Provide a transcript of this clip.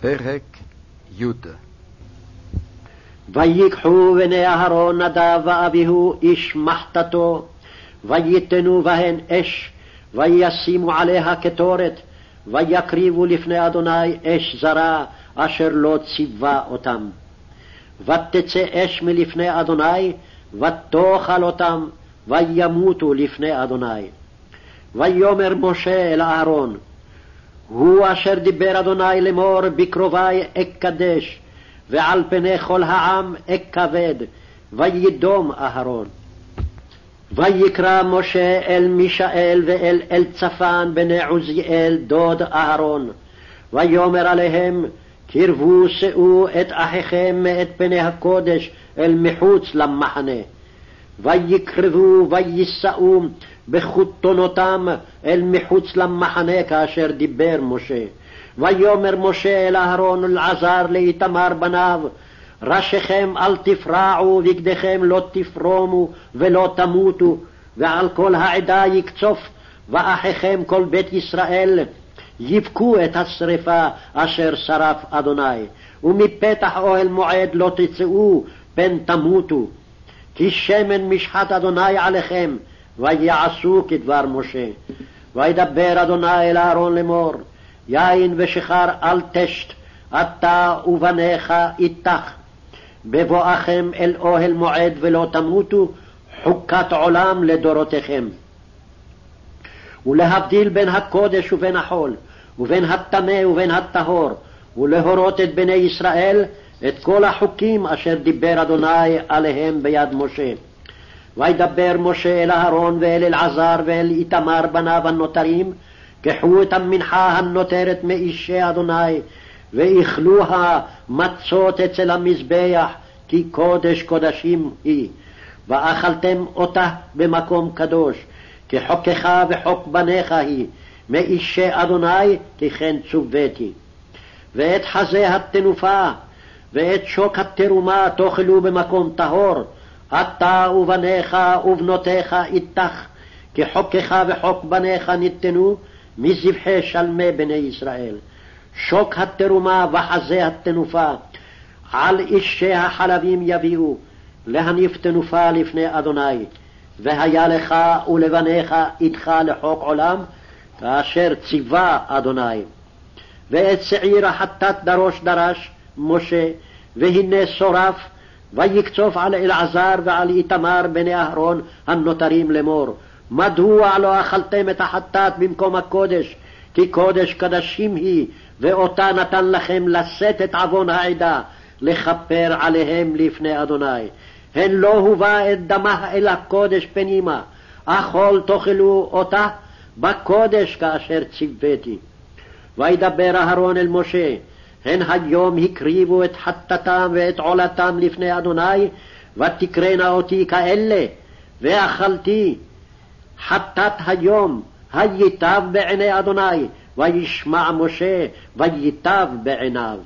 פרק י' ויקחו בני אהרון נדב ואביהו איש מחתתו, ויתנו בהן אש, וישימו עליה קטורת, ויקריבו לפני אדוני אש זרה, אשר לא ציווה אותם. ותצא אש מלפני אדוני, ותאכל אותם, וימותו לפני אדוני. ויאמר משה אל אהרון, הוא אשר דיבר אדוני לאמור בקרובי אקדש, ועל פני כל העם אכבד, וידום אהרון. ויקרא משה אל מישאל ואל אלצפן בני עוזיאל דוד אהרון, ויאמר עליהם קרבו שאו את אחיכם מאת פני הקודש אל מחוץ למחנה. ויקרבו ויישאו בחותונותם אל מחוץ למחנה כאשר דיבר משה. ויאמר משה אל אהרון ולעזר לאיתמר בניו, ראשיכם אל תפרעו, בגדיכם לא תפרומו ולא תמותו, ועל כל העדה יקצוף, ואחיכם כל בית ישראל יבכו את השרפה אשר שרף אדוני, ומפתח אוהל מועד לא תצאו, פן תמותו. כי שמן משחת אדוני עליכם, ויעשו כדבר משה. וידבר אדוני אל אהרון לאמור, יין ושיכר אל תשת, אתה ובניך איתך. בבואכם אל אוהל מועד ולא תמותו, חוקת עולם לדורותיכם. ולהבדיל בין הקודש ובין החול, ובין הטמא ובין הטהור, ולהורות את בני ישראל את כל החוקים אשר דיבר אדוני עליהם ביד משה. וידבר משה אל אהרון ואל אלעזר ואל איתמר בניו הנותרים, קחו את המנחה הנותרת מאישי אדוני, ואכלוה מצות אצל המזבח, כי קודש קודשים היא. ואכלתם אותה במקום קדוש, כי חוקך וחוק בניך היא, מאישי אדוני, כי כן צוויתי. ואת חזה התנופה, ואת שוק התרומה תאכלו במקום טהור, אתה ובניך ובנותיך איתך, כי חוקך וחוק בניך ניתנו מזבחי שלמי בני ישראל. שוק התרומה וחזה התנופה, על אישי החלבים יביאו, להניף תנופה לפני אדוני. והיה לך ולבניך איתך לחוק עולם, כאשר ציווה אדוני. ואת שעיר החטאת דרוש דרש משה, והנה שורף, ויקצוף על אלעזר ועל איתמר בני אהרון הנותרים לאמור, מדוע לא אכלתם את החטאת במקום הקודש? כי קודש קדשים היא, ואותה נתן לכם לשאת את עוון העדה, לכפר עליהם לפני אדוני. הן לא הובא את דמה אל הקודש פנימה, אכול תאכלו אותה בקודש כאשר ציוויתי. וידבר אהרון אל משה, הן היום הקריבו את חטאתם ואת עולתם לפני אדוני, ותקרנה אותי כאלה, ואכלתי חטאת היום, הייטב בעיני אדוני, וישמע משה, וייטב בעיניו.